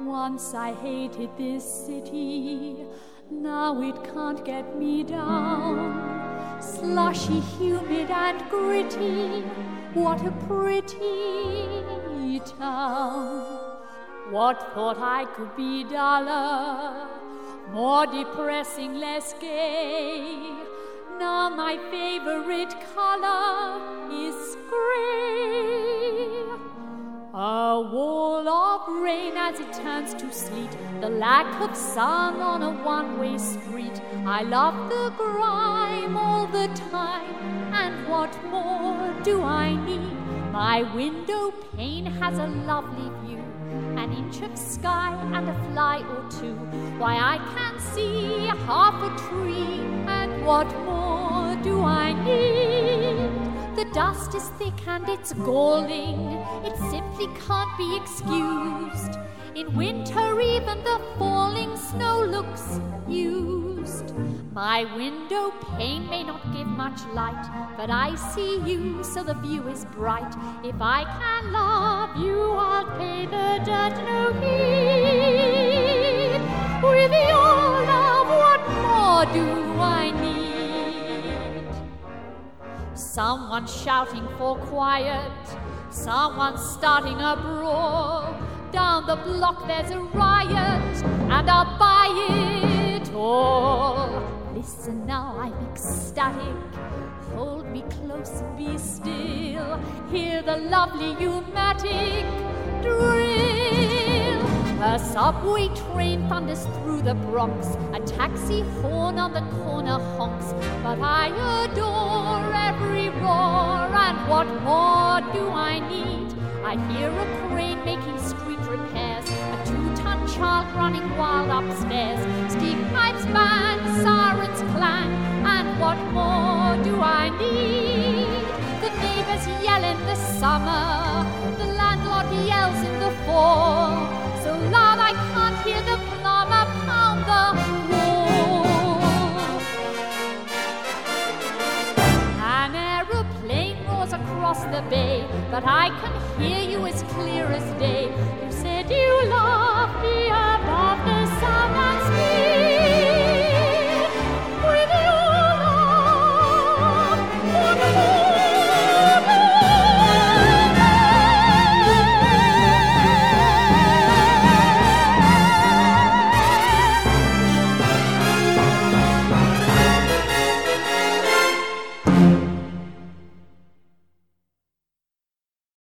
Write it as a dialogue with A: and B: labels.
A: Once I hated this city, now it can't get me down. Slushy, humid, and gritty, what a pretty town. What thought I could be duller, more depressing, less gay? Now my favorite color is gray. A wall of rain as it turns to sleet, the lack of sun on a one way street. I love the grime all the time, and what more do I need? My window pane has a lovely view an inch of sky and a fly or two. Why, I can see half a tree, and what more do I need? The dust is thick and it's galling, it simply can't be excused. In winter, even the falling snow looks used. My window pane may not give much light, but I see you, so the view is bright. If I can love you, I'll pay the debt no heed. Someone shouting for quiet, someone starting a brawl. Down the block there's a riot, and I'll buy it all. Listen now, I'm ecstatic. Hold me close be still. Hear the lovely pneumatic drill. A subway train thunders through the Bronx. A taxi horn on the corner honks. But I adore every what more do I need? I hear a crane making street repairs, a two-ton child running wild upstairs, steam pipes bang, sirens clang, and what more do I need? The neighbors yell in the summer, the landlord yells in the fall, across the bay, but I can hear you as clear as day.